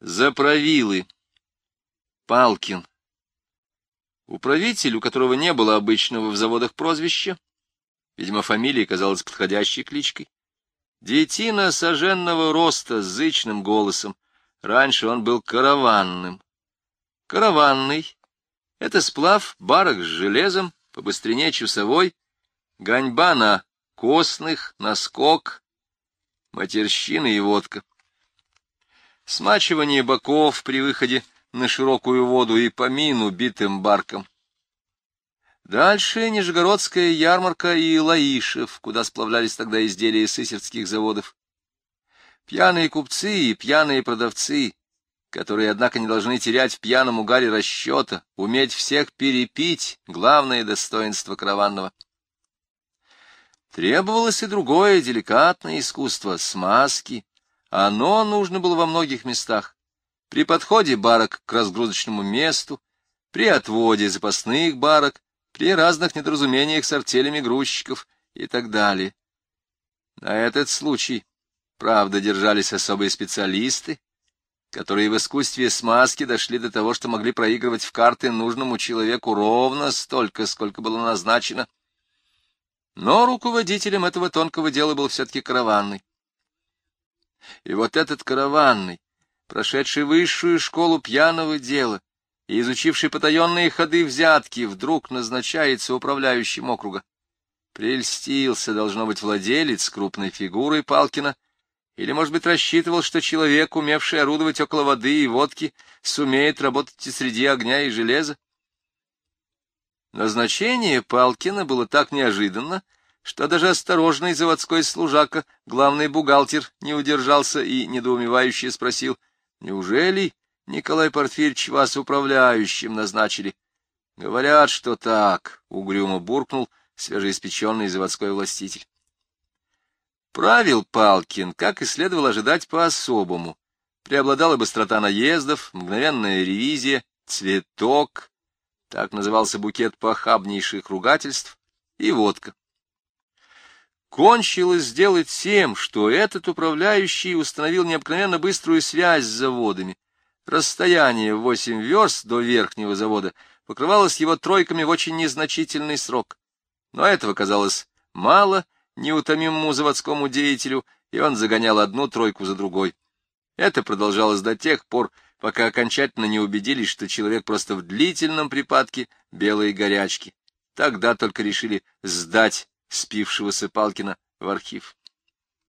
Заправилы. Палкин. Управитель, у которого не было обычного в заводах прозвища, видимо, фамилия казалась подходящей кличкой, детина соженного роста с зычным голосом, раньше он был караванным. Караванный — это сплав барок с железом, побыстрее часовой, гоньба на костных, наскок, матерщина и водка смачивание боков при выходе на широкую воду и помину битым барком. Дальше Нижегородская ярмарка и Лаишев, куда сплавлялись тогда изделия сысердских заводов. Пьяные купцы и пьяные продавцы, которые, однако, не должны терять в пьяном угаре расчета, уметь всех перепить — главное достоинство караванного. Требовалось и другое деликатное искусство — смазки, оно нужно было во многих местах. При подходе барок к разгрузочному месту, при отводе запасных барок, при разных недоразумениях с артелями грузчиков и так далее. На этот случай, правда, держались особые специалисты, которые в искусстве смазки дошли до того, что могли проигрывать в карты нужному человеку ровно столько, сколько было назначено. Но руководителем этого тонкого дела был все-таки караванный. И вот этот караванный, прошедший высшую школу пьяного дела и изучивший потаенные ходы взятки, вдруг назначается управляющим округа. Прельстился, должно быть, владелец крупной фигурой Палкина, или, может быть, рассчитывал, что человек, умевший орудовать около воды и водки, сумеет работать и среди огня и железа. Назначение Палкина было так неожиданно, что даже осторожный заводской служака, главный бухгалтер, не удержался и недоумевающе спросил, «Неужели, Николай Порфирьевич, вас управляющим назначили?» «Говорят, что так», — угрюмо буркнул свежеиспеченный заводской властитель. Правил Палкин, как и следовало ожидать, по-особому. Преобладала быстрота наездов, мгновенная ревизия, цветок, так назывался букет похабнейших ругательств, и водка кончилось сделать тем, что этот управляющий установил необыкновенно быструю связь с заводами. Расстояние в восемь верст до верхнего завода покрывалось его тройками в очень незначительный срок. Но этого казалось мало неутомимому заводскому деятелю, и он загонял одну тройку за другой. Это продолжалось до тех пор, пока окончательно не убедились, что человек просто в длительном припадке белой горячки. Тогда только решили сдать спившегося Палкина в архив.